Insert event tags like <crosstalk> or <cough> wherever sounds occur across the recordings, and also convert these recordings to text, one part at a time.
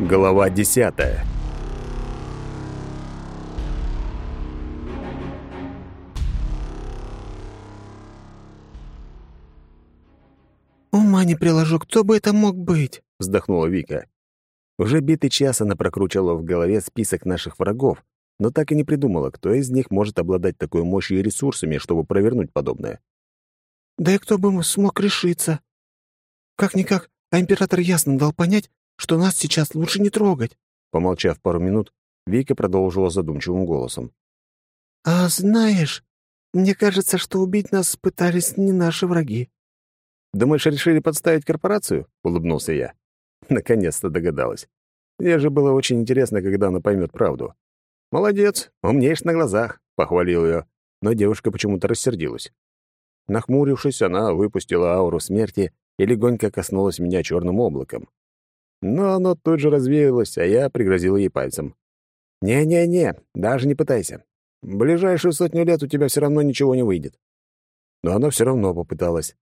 Глава десятая. «Ума не приложу, кто бы это мог быть?» — вздохнула Вика. Уже битый час она прокручивала в голове список наших врагов, но так и не придумала, кто из них может обладать такой мощью и ресурсами, чтобы провернуть подобное. «Да и кто бы смог решиться? Как-никак, а император ясно дал понять, что нас сейчас лучше не трогать». Помолчав пару минут, Вика продолжила задумчивым голосом. «А знаешь, мне кажется, что убить нас пытались не наши враги». «Думаешь, решили подставить корпорацию?» — улыбнулся я. Наконец-то догадалась. Мне же было очень интересно, когда она поймет правду. «Молодец, умнеешь на глазах», — похвалил ее, но девушка почему-то рассердилась. Нахмурившись, она выпустила ауру смерти и легонько коснулась меня черным облаком. Но оно тут же развеялось, а я пригрозил ей пальцем. «Не-не-не, даже не пытайся. Ближайшую сотню лет у тебя все равно ничего не выйдет». Но она все равно попыталась.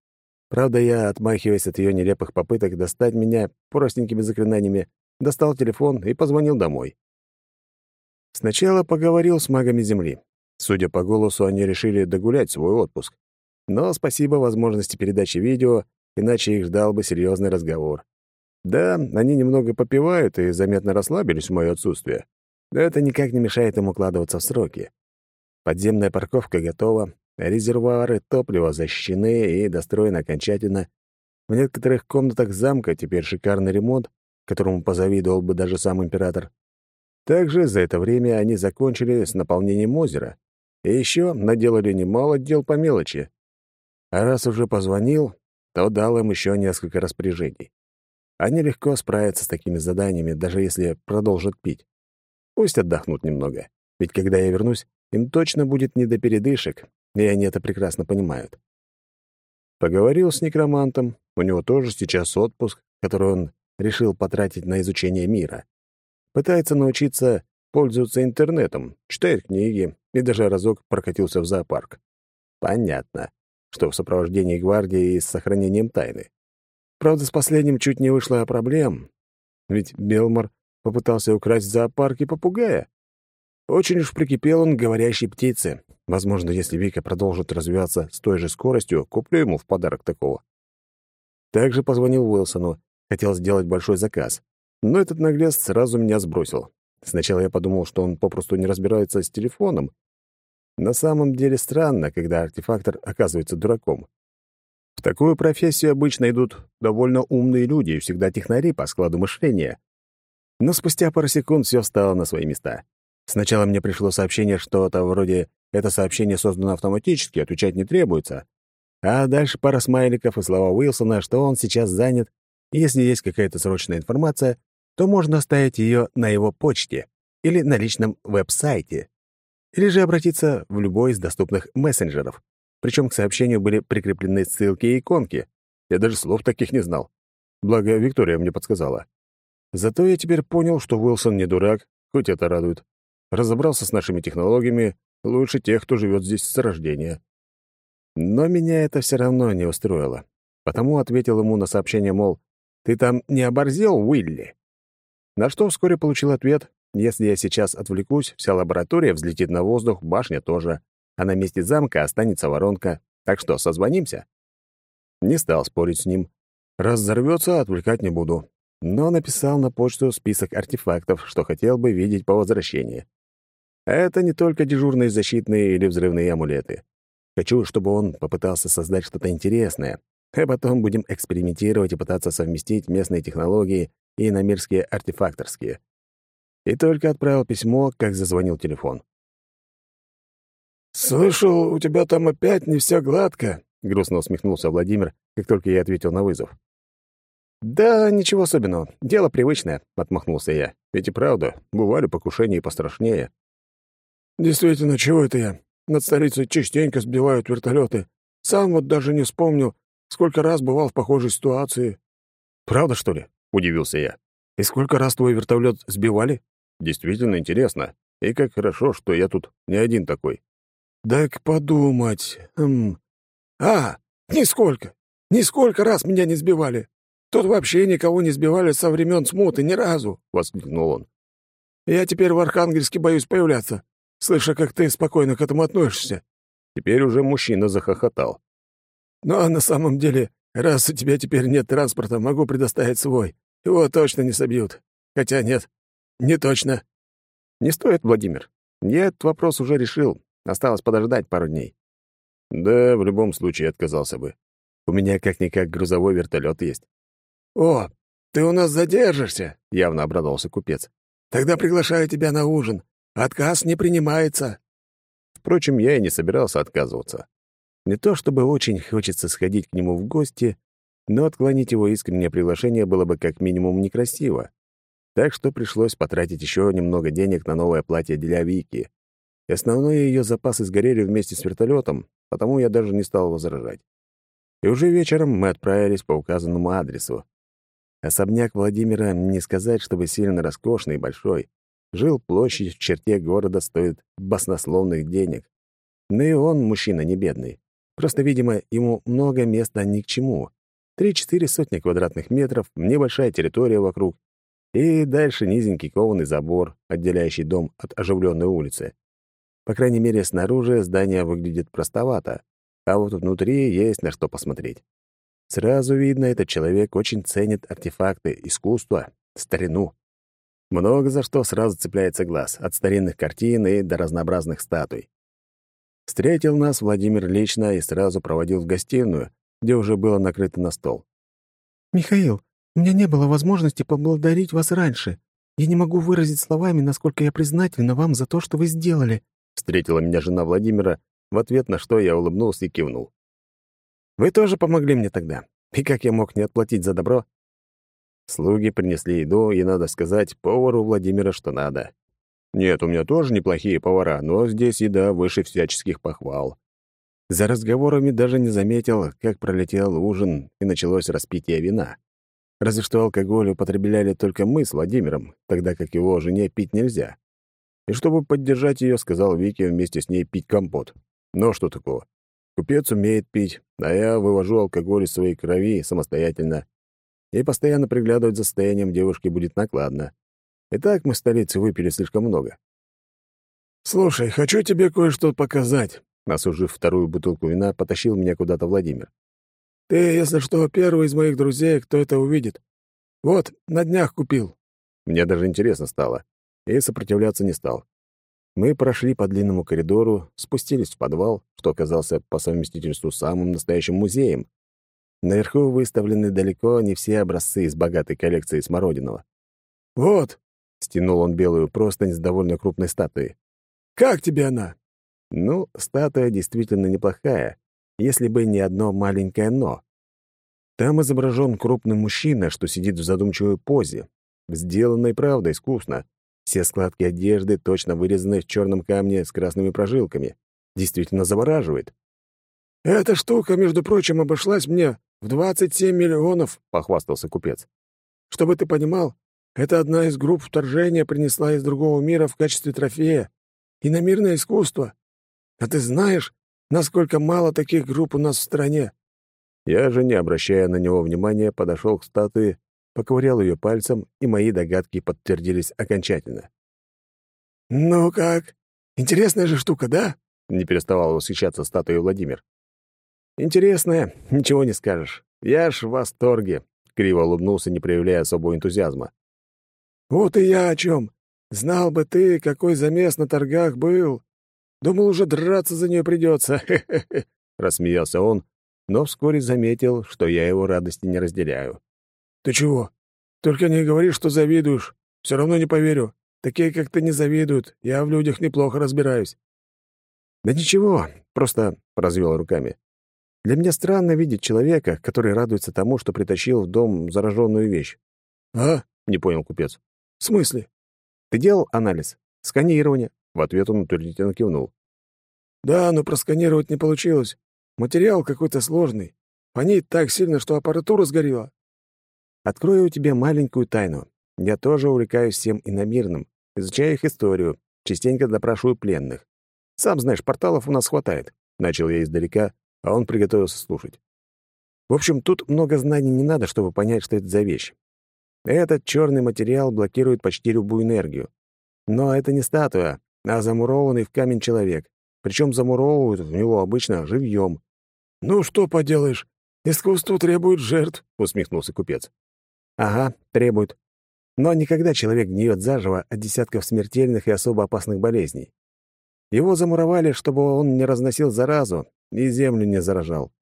Правда, я, отмахиваясь от ее нелепых попыток достать меня простенькими заклинаниями, достал телефон и позвонил домой. Сначала поговорил с магами Земли. Судя по голосу, они решили догулять свой отпуск. Но спасибо возможности передачи видео, иначе их ждал бы серьезный разговор. Да, они немного попивают и заметно расслабились в мое отсутствие. Но это никак не мешает им укладываться в сроки. Подземная парковка готова, резервуары топлива защищены и достроены окончательно. В некоторых комнатах замка теперь шикарный ремонт, которому позавидовал бы даже сам император. Также за это время они закончили с наполнением озера. И еще наделали немало дел по мелочи. А раз уже позвонил, то дал им еще несколько распоряжений. Они легко справятся с такими заданиями, даже если продолжат пить. Пусть отдохнут немного, ведь когда я вернусь, им точно будет не до передышек, и они это прекрасно понимают. Поговорил с некромантом, у него тоже сейчас отпуск, который он решил потратить на изучение мира. Пытается научиться пользоваться интернетом, читает книги и даже разок прокатился в зоопарк. Понятно что в сопровождении гвардии и с сохранением тайны. Правда, с последним чуть не вышло проблем, ведь Белмор попытался украсть в зоопарке попугая. Очень уж прикипел он к говорящей птице. Возможно, если Вика продолжит развиваться с той же скоростью, куплю ему в подарок такого. Также позвонил Уилсону, хотел сделать большой заказ. Но этот наглец сразу меня сбросил. Сначала я подумал, что он попросту не разбирается с телефоном, на самом деле странно, когда артефактор оказывается дураком. Такую профессию обычно идут довольно умные люди и всегда технари по складу мышления. Но спустя пару секунд все встало на свои места. Сначала мне пришло сообщение, что-то вроде «это сообщение создано автоматически, отвечать не требуется». А дальше пара смайликов и слова Уилсона, что он сейчас занят, и если есть какая-то срочная информация, то можно оставить ее на его почте или на личном веб-сайте или же обратиться в любой из доступных мессенджеров. Причем к сообщению были прикреплены ссылки и иконки. Я даже слов таких не знал. Благо, Виктория мне подсказала. Зато я теперь понял, что Уилсон не дурак, хоть это радует. Разобрался с нашими технологиями лучше тех, кто живет здесь с рождения. Но меня это все равно не устроило. Потому ответил ему на сообщение, мол, «Ты там не оборзел, Уилли?» На что вскоре получил ответ, если я сейчас отвлекусь, вся лаборатория взлетит на воздух, башня тоже, а на месте замка останется воронка. Так что, созвонимся?» Не стал спорить с ним. Раз взорвется, отвлекать не буду. Но написал на почту список артефактов, что хотел бы видеть по возвращении. Это не только дежурные защитные или взрывные амулеты. Хочу, чтобы он попытался создать что-то интересное, а потом будем экспериментировать и пытаться совместить местные технологии и иномирские артефакторские. И только отправил письмо, как зазвонил телефон. «Слышал, у тебя там опять не все гладко», — грустно усмехнулся Владимир, как только я ответил на вызов. «Да, ничего особенного. Дело привычное», — отмахнулся я. «Ведь и правда, бывали покушения и пострашнее». «Действительно, чего это я? Над столицей частенько сбивают вертолеты. Сам вот даже не вспомнил, сколько раз бывал в похожей ситуации». «Правда, что ли?» — удивился я. «И сколько раз твой вертолет сбивали?» Действительно интересно. И как хорошо, что я тут не один такой. Так подумать. Хм. А, нисколько. Нисколько раз меня не сбивали. Тут вообще никого не сбивали со времен смуты ни разу!» — воскликнул он. «Я теперь в Архангельске боюсь появляться, слыша, как ты спокойно к этому относишься». Теперь уже мужчина захохотал. «Ну а на самом деле, раз у тебя теперь нет транспорта, могу предоставить свой. Его точно не собьют. Хотя нет, не точно». «Не стоит, Владимир. Я этот вопрос уже решил. Осталось подождать пару дней». «Да, в любом случае отказался бы. У меня как-никак грузовой вертолет есть». «О, ты у нас задержишься?» — явно обрадовался купец. «Тогда приглашаю тебя на ужин. Отказ не принимается». Впрочем, я и не собирался отказываться. Не то чтобы очень хочется сходить к нему в гости, но отклонить его искреннее приглашение было бы как минимум некрасиво. Так что пришлось потратить еще немного денег на новое платье для Вики. И основные ее запасы сгорели вместе с вертолетом, потому я даже не стал возражать. И уже вечером мы отправились по указанному адресу. Особняк Владимира, не сказать, чтобы сильно роскошный и большой. Жил площадь в черте города стоит баснословных денег. Но и он мужчина не бедный. Просто, видимо, ему много места ни к чему. Три-четыре сотни квадратных метров, небольшая территория вокруг, и дальше низенький кованый забор, отделяющий дом от оживленной улицы. По крайней мере, снаружи здание выглядит простовато, а вот внутри есть на что посмотреть. Сразу видно, этот человек очень ценит артефакты, искусство, старину. Много за что сразу цепляется глаз, от старинных картин и до разнообразных статуй. Встретил нас Владимир лично и сразу проводил в гостиную, где уже было накрыто на стол. «Михаил, у меня не было возможности поблагодарить вас раньше. Я не могу выразить словами, насколько я признательна вам за то, что вы сделали», встретила меня жена Владимира, в ответ на что я улыбнулся и кивнул. «Вы тоже помогли мне тогда. И как я мог не отплатить за добро?» Слуги принесли еду, и, надо сказать, повару Владимира что надо. Нет, у меня тоже неплохие повара, но здесь еда выше всяческих похвал. За разговорами даже не заметил, как пролетел ужин, и началось распитие вина. Разве что алкоголь употребляли только мы с Владимиром, тогда как его жене пить нельзя. И чтобы поддержать ее, сказал Вике вместе с ней пить компот. Но что такого? Купец умеет пить, а я вывожу алкоголь из своей крови самостоятельно. И постоянно приглядывать за состоянием девушки будет накладно. И так мы в столице выпили слишком много. «Слушай, хочу тебе кое-что показать», Осужив вторую бутылку вина, потащил меня куда-то Владимир. «Ты, если что, первый из моих друзей, кто это увидит. Вот, на днях купил». Мне даже интересно стало, и сопротивляться не стал. Мы прошли по длинному коридору, спустились в подвал, что оказался по совместительству самым настоящим музеем. Наверху выставлены далеко не все образцы из богатой коллекции смородиного. «Вот!» — стянул он белую простынь с довольно крупной статуей. «Как тебе она?» Ну, статуя действительно неплохая, если бы не одно маленькое «но». Там изображен крупный мужчина, что сидит в задумчивой позе. Сделано и правда искусно. Все складки одежды точно вырезаны в черном камне с красными прожилками. Действительно завораживает. «Эта штука, между прочим, обошлась мне в 27 миллионов», — похвастался купец. «Чтобы ты понимал, это одна из групп вторжения принесла из другого мира в качестве трофея. Иномирное искусство. А ты знаешь, насколько мало таких групп у нас в стране?» Я же, не обращая на него внимания, подошел к статуе, поковырял ее пальцем, и мои догадки подтвердились окончательно. «Ну как? Интересная же штука, да?» — не переставал восхищаться статуей Владимир. «Интересная, ничего не скажешь. Я ж в восторге», — криво улыбнулся, не проявляя особого энтузиазма. «Вот и я о чем. Знал бы ты, какой замес на торгах был. Думал, уже драться за нее придется. <laughs> рассмеялся он, но вскоре заметил, что я его радости не разделяю. «Ты чего? Только не говори, что завидуешь. Все равно не поверю. Такие, как ты, не завидуют. Я в людях неплохо разбираюсь». «Да ничего, просто...» — развел руками. «Для меня странно видеть человека, который радуется тому, что притащил в дом зараженную вещь». «А?» — не понял купец. «В смысле?» «Ты делал анализ? Сканирование?» В ответ он утвердительно кивнул. «Да, но просканировать не получилось. Материал какой-то сложный. Фонит так сильно, что аппаратура сгорела». «Открою тебе маленькую тайну. Я тоже увлекаюсь всем иномирным, изучаю их историю, частенько допрашиваю пленных. Сам знаешь, порталов у нас хватает». Начал я издалека, а он приготовился слушать. В общем, тут много знаний не надо, чтобы понять, что это за вещь. Этот черный материал блокирует почти любую энергию. Но это не статуя, а замурованный в камень человек. Причем замуровывают в него обычно живьем. «Ну что поделаешь, искусство требует жертв», — усмехнулся купец. «Ага, требует. Но никогда человек гниет заживо от десятков смертельных и особо опасных болезней. Его замуровали, чтобы он не разносил заразу и землю не заражал.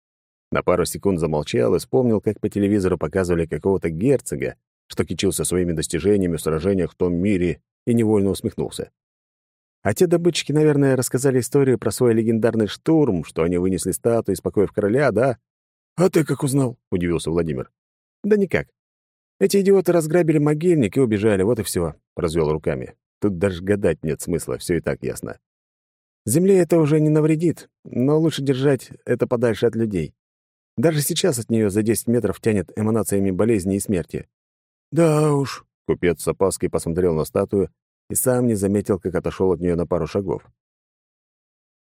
На пару секунд замолчал и вспомнил, как по телевизору показывали какого-то герцога, что кичился своими достижениями в сражениях в том мире, и невольно усмехнулся. А те добытчики, наверное, рассказали историю про свой легендарный штурм, что они вынесли статую из покоев короля, да? «А ты как узнал?» — удивился Владимир. «Да никак. Эти идиоты разграбили могильник и убежали, вот и все», — развел руками. Тут даже гадать нет смысла, все и так ясно. Земле это уже не навредит, но лучше держать это подальше от людей. Даже сейчас от нее за 10 метров тянет эманациями болезни и смерти. «Да уж», — купец с опаской посмотрел на статую и сам не заметил, как отошел от нее на пару шагов.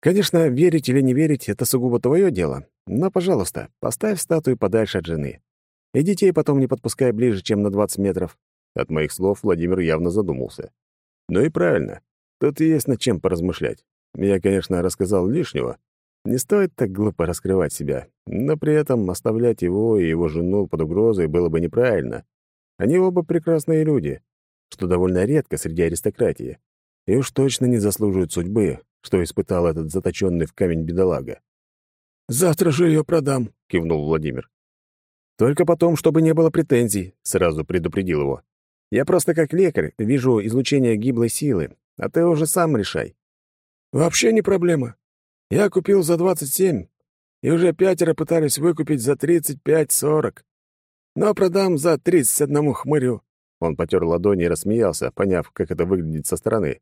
«Конечно, верить или не верить — это сугубо твое дело, но, пожалуйста, поставь статую подальше от жены. И детей потом не подпускай ближе, чем на 20 метров». От моих слов Владимир явно задумался. «Ну и правильно. Тут есть над чем поразмышлять. Я, конечно, рассказал лишнего. Не стоит так глупо раскрывать себя, но при этом оставлять его и его жену под угрозой было бы неправильно. Они оба прекрасные люди, что довольно редко среди аристократии, и уж точно не заслуживают судьбы, что испытал этот заточенный в камень бедолага. «Завтра же ее продам», — кивнул Владимир. «Только потом, чтобы не было претензий», — сразу предупредил его. «Я просто как лекарь вижу излучение гиблой силы, а ты уже сам решай». «Вообще не проблема. Я купил за 27, и уже пятеро пытались выкупить за 35-40 но продам за тридцать одному хмырю». Он потер ладони и рассмеялся, поняв, как это выглядит со стороны.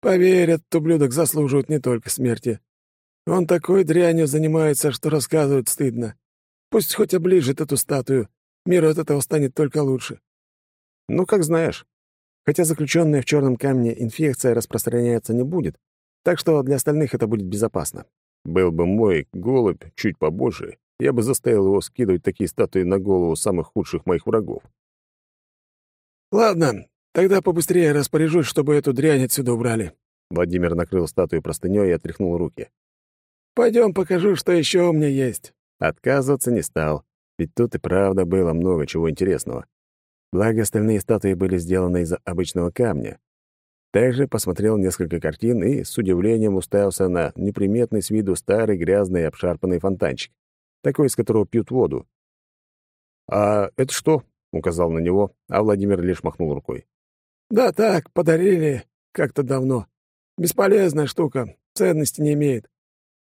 «Поверь, этот ублюдок заслуживает не только смерти. Он такой дрянью занимается, что рассказывать стыдно. Пусть хоть оближет эту статую. Миру от этого станет только лучше». «Ну, как знаешь. Хотя заключенная в черном камне инфекция распространяться не будет, так что для остальных это будет безопасно. Был бы мой голубь чуть побольше, я бы заставил его скидывать такие статуи на голову самых худших моих врагов. «Ладно, тогда побыстрее распоряжусь, чтобы эту дрянь отсюда убрали». Владимир накрыл статую простынёй и отряхнул руки. «Пойдем покажу, что еще у меня есть». Отказываться не стал, ведь тут и правда было много чего интересного. Благо, остальные статуи были сделаны из обычного камня. Также посмотрел несколько картин и с удивлением уставился на неприметный с виду старый грязный обшарпанный фонтанчик такой, из которого пьют воду. «А это что?» — указал на него, а Владимир лишь махнул рукой. «Да так, подарили как-то давно. Бесполезная штука, ценности не имеет.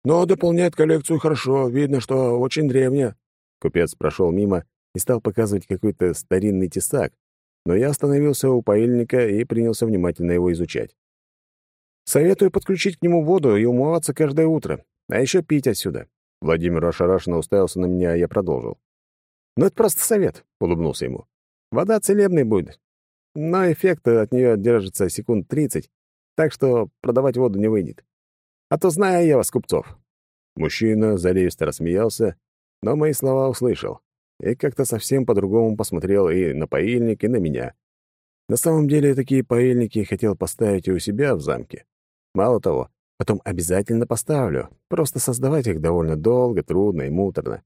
Но дополняет коллекцию хорошо, видно, что очень древняя». Купец прошел мимо и стал показывать какой-то старинный тесак, но я остановился у паильника и принялся внимательно его изучать. Советую подключить к нему воду и умываться каждое утро, а еще пить отсюда. Владимир ошарашенно уставился на меня, а я продолжил. «Ну, это просто совет», — улыбнулся ему. «Вода целебной будет, но эффект от нее держится секунд тридцать, так что продавать воду не выйдет. А то знаю я вас, купцов». Мужчина заливисто рассмеялся, но мои слова услышал и как-то совсем по-другому посмотрел и на поильник, и на меня. На самом деле, такие поильники хотел поставить и у себя в замке. Мало того, Потом обязательно поставлю. Просто создавать их довольно долго, трудно и муторно.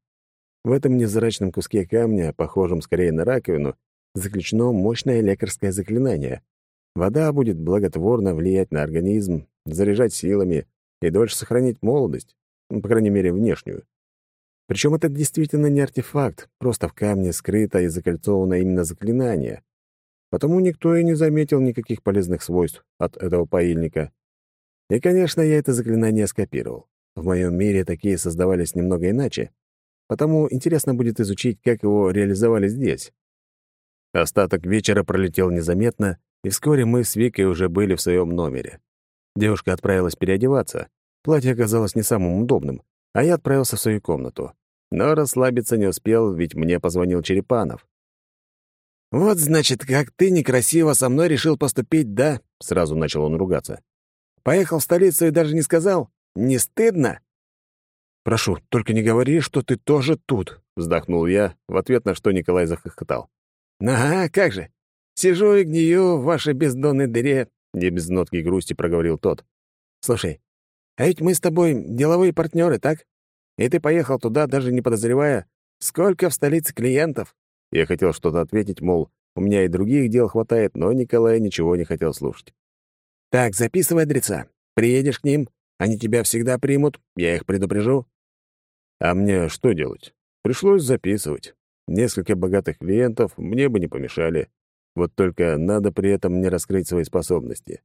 В этом незрачном куске камня, похожем скорее на раковину, заключено мощное лекарское заклинание. Вода будет благотворно влиять на организм, заряжать силами и дольше сохранить молодость, ну, по крайней мере, внешнюю. Причем это действительно не артефакт, просто в камне скрыто и закольцовано именно заклинание. Потому никто и не заметил никаких полезных свойств от этого поильника. И, конечно, я это заклинание скопировал. В моем мире такие создавались немного иначе, потому интересно будет изучить, как его реализовали здесь. Остаток вечера пролетел незаметно, и вскоре мы с Викой уже были в своем номере. Девушка отправилась переодеваться. Платье оказалось не самым удобным, а я отправился в свою комнату. Но расслабиться не успел, ведь мне позвонил Черепанов. «Вот, значит, как ты некрасиво со мной решил поступить, да?» Сразу начал он ругаться. Поехал в столицу и даже не сказал? Не стыдно?» «Прошу, только не говори, что ты тоже тут», — вздохнул я, в ответ на что Николай захохотал. «Ага, как же! Сижу и гнию в вашей бездонной дыре», — не без нотки грусти проговорил тот. «Слушай, а ведь мы с тобой деловые партнеры, так? И ты поехал туда, даже не подозревая, сколько в столице клиентов». Я хотел что-то ответить, мол, у меня и других дел хватает, но Николай ничего не хотел слушать. «Так, записывай адреса. Приедешь к ним, они тебя всегда примут, я их предупрежу». А мне что делать? Пришлось записывать. Несколько богатых клиентов мне бы не помешали. Вот только надо при этом не раскрыть свои способности.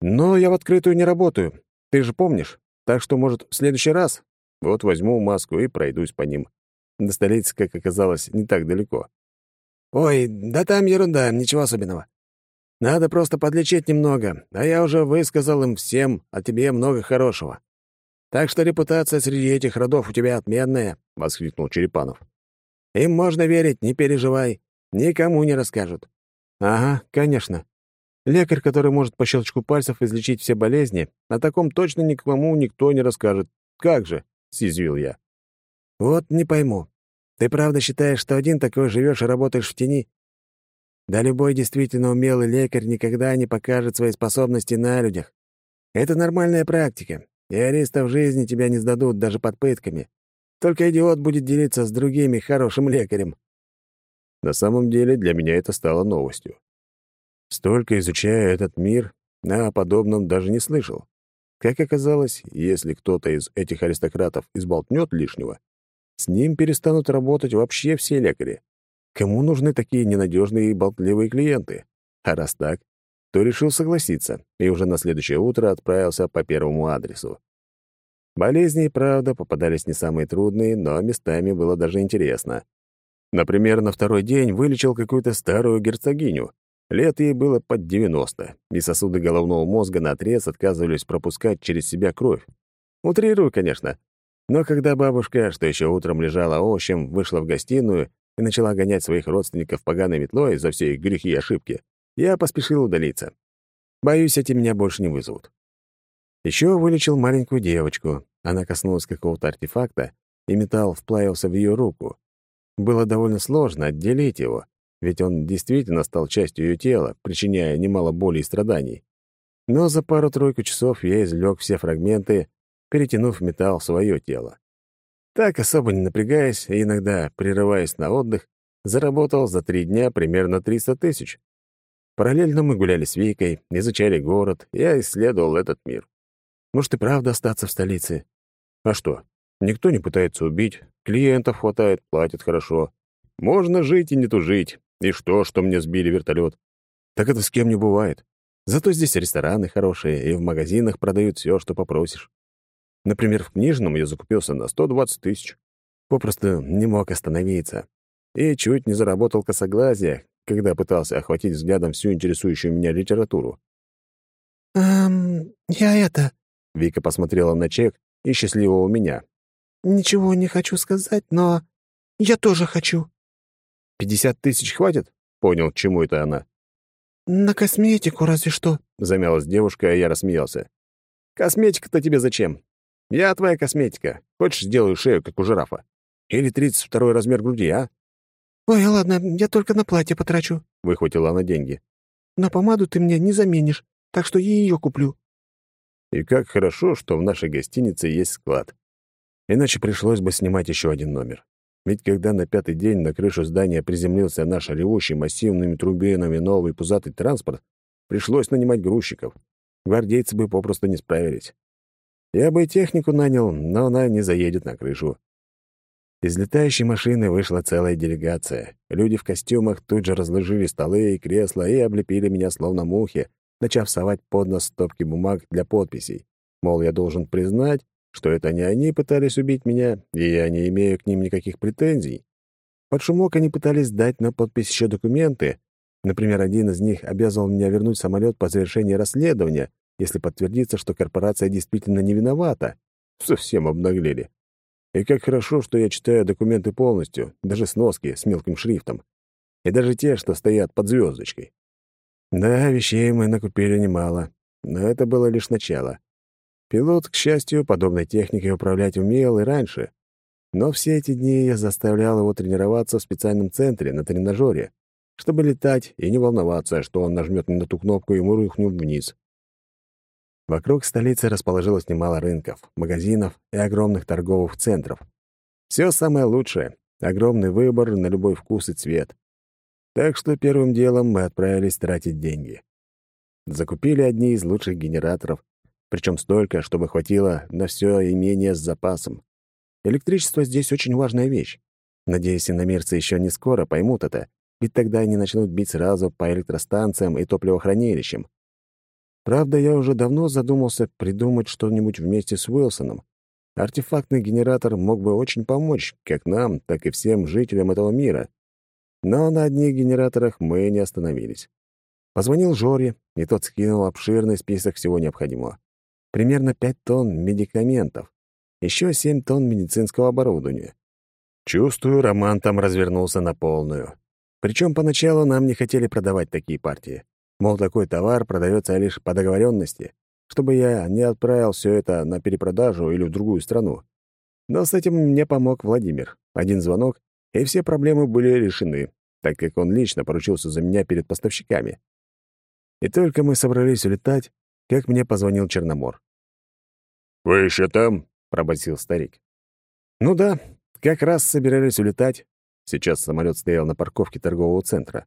Но я в открытую не работаю. Ты же помнишь. Так что, может, в следующий раз? Вот возьму маску и пройдусь по ним. До столицы, как оказалось, не так далеко. «Ой, да там ерунда, ничего особенного. Надо просто подлечить немного, а я уже высказал им всем о тебе много хорошего. Так что репутация среди этих родов у тебя отменная», — воскликнул Черепанов. «Им можно верить, не переживай. Никому не расскажут». «Ага, конечно. Лекарь, который может по щелчку пальцев излечить все болезни, о таком точно никому никто не расскажет. Как же?» — съязвил я. «Вот не пойму. Ты правда считаешь, что один такой живешь и работаешь в тени? Да любой действительно умелый лекарь никогда не покажет свои способности на людях. Это нормальная практика, и ареста в жизни тебя не сдадут даже под пытками. Только идиот будет делиться с другими хорошим лекарем. На самом деле для меня это стало новостью. Столько изучая этот мир, а о подобном даже не слышал. Как оказалось, если кто-то из этих аристократов изболтнет лишнего, с ним перестанут работать вообще все лекари. Кому нужны такие ненадежные и болтливые клиенты? А раз так, то решил согласиться и уже на следующее утро отправился по первому адресу. Болезни, правда, попадались не самые трудные, но местами было даже интересно. Например, на второй день вылечил какую-то старую герцогиню. Лет ей было под 90, и сосуды головного мозга наотрез отказывались пропускать через себя кровь. Утрирую, конечно. Но когда бабушка, что еще утром лежала овощем, вышла в гостиную и начала гонять своих родственников поганой метлой за все их грехи и ошибки, я поспешил удалиться. Боюсь, эти меня больше не вызовут. Еще вылечил маленькую девочку. Она коснулась какого-то артефакта, и металл вплавился в ее руку. Было довольно сложно отделить его, ведь он действительно стал частью ее тела, причиняя немало боли и страданий. Но за пару-тройку часов я извлек все фрагменты, перетянув металл в свое тело. Так, особо не напрягаясь и иногда прерываясь на отдых, заработал за три дня примерно 300 тысяч. Параллельно мы гуляли с Викой, изучали город, я исследовал этот мир. Может и правда остаться в столице. А что? Никто не пытается убить, клиентов хватает, платят хорошо. Можно жить и не тужить. И что, что мне сбили вертолет? Так это с кем не бывает. Зато здесь рестораны хорошие, и в магазинах продают все, что попросишь. Например, в книжном я закупился на 120 тысяч. Попросту не мог остановиться. И чуть не заработал косоглазие, когда пытался охватить взглядом всю интересующую меня литературу. «Эм, я это...» Вика посмотрела на чек и счастливого меня. «Ничего не хочу сказать, но я тоже хочу». «Пятьдесят тысяч хватит?» — понял, к чему это она. «На косметику разве что», — замялась девушка, а я рассмеялся. «Косметика-то тебе зачем? Я твоя косметика. Хочешь, сделаю шею, как у жирафа? Или тридцать второй размер груди, а?» «Ой, ладно, я только на платье потрачу», — выхватила она деньги. «На помаду ты мне не заменишь, так что я ее куплю». И как хорошо, что в нашей гостинице есть склад. Иначе пришлось бы снимать еще один номер. Ведь когда на пятый день на крышу здания приземлился наш ревущий массивными трубинами новый пузатый транспорт, пришлось нанимать грузчиков. Гвардейцы бы попросту не справились. Я бы и технику нанял, но она не заедет на крышу. Из летающей машины вышла целая делегация. Люди в костюмах тут же разложили столы и кресла и облепили меня словно мухи, начав совать под нос стопки бумаг для подписей. Мол, я должен признать, что это не они пытались убить меня, и я не имею к ним никаких претензий. Под шумок они пытались дать на подпись еще документы. Например, один из них обязывал меня вернуть самолет по завершении расследования, если подтвердится, что корпорация действительно не виновата. Совсем обнаглели. И как хорошо, что я читаю документы полностью, даже сноски с мелким шрифтом. И даже те, что стоят под звездочкой. Да, вещей мы накупили немало, но это было лишь начало. Пилот, к счастью, подобной техникой управлять умел и раньше. Но все эти дни я заставлял его тренироваться в специальном центре, на тренажере, чтобы летать и не волноваться, что он нажмет на ту кнопку и мы рухнем вниз. Вокруг столицы расположилось немало рынков, магазинов и огромных торговых центров. Все самое лучшее, огромный выбор на любой вкус и цвет. Так что первым делом мы отправились тратить деньги. Закупили одни из лучших генераторов, причем столько, чтобы хватило на все имение с запасом. Электричество здесь очень важная вещь. Надеюсь, иномерцы еще не скоро поймут это, ведь тогда они начнут бить сразу по электростанциям и топливохранилищам. Правда, я уже давно задумался придумать что-нибудь вместе с Уилсоном. Артефактный генератор мог бы очень помочь как нам, так и всем жителям этого мира. Но на одних генераторах мы не остановились. Позвонил Жоре, и тот скинул обширный список всего необходимого. Примерно 5 тонн медикаментов, еще 7 тонн медицинского оборудования. Чувствую, роман там развернулся на полную. Причем поначалу нам не хотели продавать такие партии. Мол, такой товар продается лишь по договоренности, чтобы я не отправил все это на перепродажу или в другую страну. Но с этим мне помог Владимир. Один звонок, и все проблемы были решены, так как он лично поручился за меня перед поставщиками. И только мы собрались улетать, как мне позвонил Черномор. «Вы еще там?» — пробасил старик. «Ну да, как раз собирались улетать». Сейчас самолет стоял на парковке торгового центра.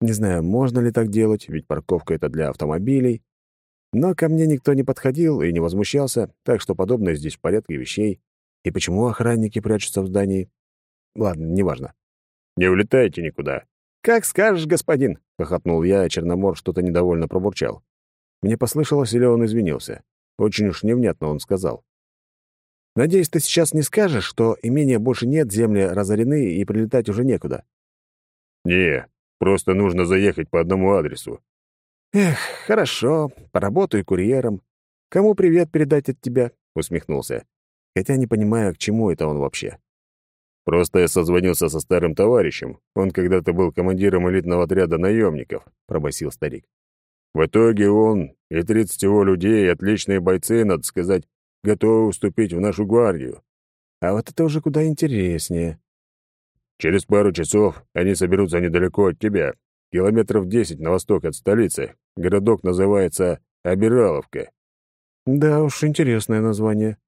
Не знаю, можно ли так делать, ведь парковка — это для автомобилей. Но ко мне никто не подходил и не возмущался, так что подобное здесь в порядке вещей. И почему охранники прячутся в здании? Ладно, неважно. «Не улетайте никуда». «Как скажешь, господин», — хохотнул я, а Черномор что-то недовольно пробурчал. Мне послышалось, или он извинился. Очень уж невнятно он сказал. «Надеюсь, ты сейчас не скажешь, что имения больше нет, земли разорены и прилетать уже некуда». «Не, Просто нужно заехать по одному адресу». «Эх, хорошо, поработаю курьером. Кому привет передать от тебя?» — усмехнулся. Хотя не понимаю, к чему это он вообще. «Просто я созвонился со старым товарищем. Он когда-то был командиром элитного отряда наемников», — пробасил старик. «В итоге он и тридцать его людей, отличные бойцы, надо сказать, готовы уступить в нашу гвардию». «А вот это уже куда интереснее. Через пару часов они соберутся недалеко от тебя, километров десять на восток от столицы. Городок называется Обираловка». «Да уж, интересное название».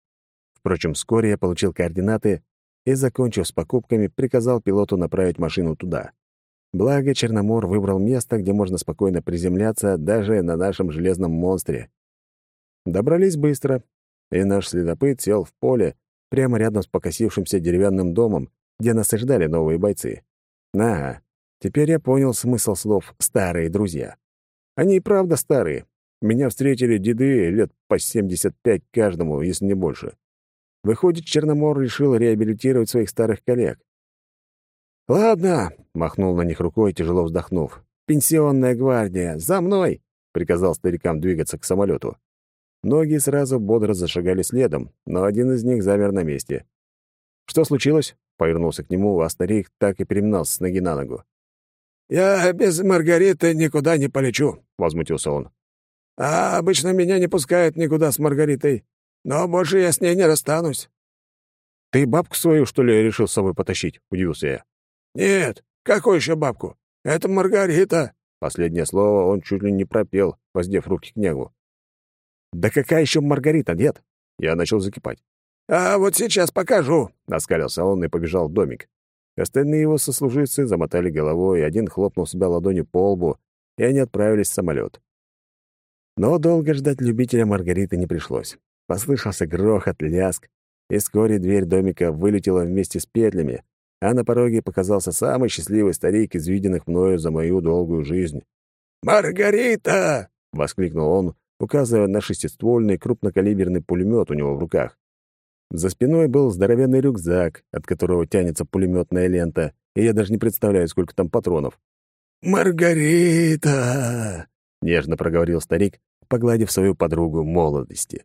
Впрочем, вскоре я получил координаты и, закончив с покупками, приказал пилоту направить машину туда. Благо, Черномор выбрал место, где можно спокойно приземляться даже на нашем железном монстре. Добрались быстро, и наш следопыт сел в поле прямо рядом с покосившимся деревянным домом, где нас и ждали новые бойцы. Ага, теперь я понял смысл слов «старые друзья». Они и правда старые. Меня встретили деды лет по 75 каждому, если не больше. Выходит, Черномор решил реабилитировать своих старых коллег. «Ладно», — махнул на них рукой, тяжело вздохнув. «Пенсионная гвардия, за мной!» — приказал старикам двигаться к самолету. Ноги сразу бодро зашагали следом, но один из них замер на месте. «Что случилось?» Повернулся к нему, а старик так и переминался с ноги на ногу. «Я без Маргариты никуда не полечу», — возмутился он. «А обычно меня не пускают никуда с Маргаритой, но больше я с ней не расстанусь». «Ты бабку свою, что ли, решил с собой потащить?» — удивился я. «Нет, какую еще бабку? Это Маргарита». Последнее слово он чуть ли не пропел, воздев руки к небу. «Да какая еще Маргарита, нет?» Я начал закипать. «А вот сейчас покажу», — оскалился он и побежал в домик. Остальные его сослуживцы замотали головой, один хлопнул себя ладонью по лбу, и они отправились в самолет. Но долго ждать любителя Маргариты не пришлось. Послышался грохот, ляск, и вскоре дверь домика вылетела вместе с петлями, а на пороге показался самый счастливый старик из виденных мною за мою долгую жизнь. «Маргарита!» — воскликнул он, указывая на шестиствольный крупнокалиберный пулемет у него в руках. За спиной был здоровенный рюкзак, от которого тянется пулеметная лента, и я даже не представляю, сколько там патронов. «Маргарита!» — нежно проговорил старик, погладив свою подругу молодости.